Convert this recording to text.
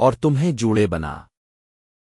اور تمہیں جوڑے بنا۔